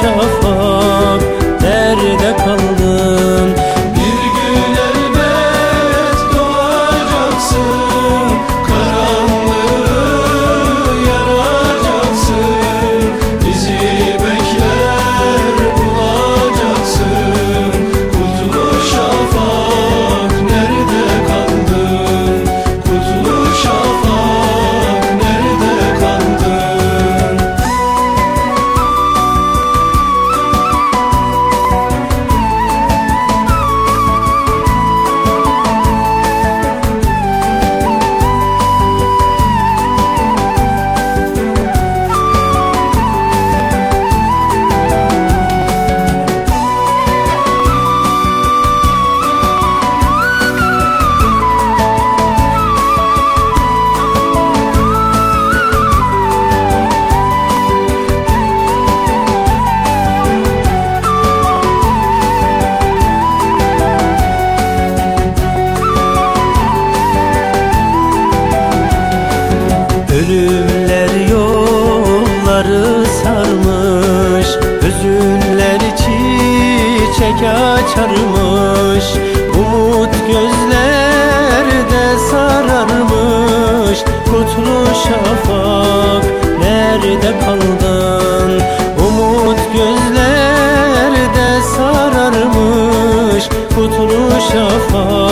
千 sarmış Hüzünleri çiçek açarmış Umut gözlerde sararmış Kutlu şafak nerede kaldın Umut gözlerde sararmış Kutlu şafak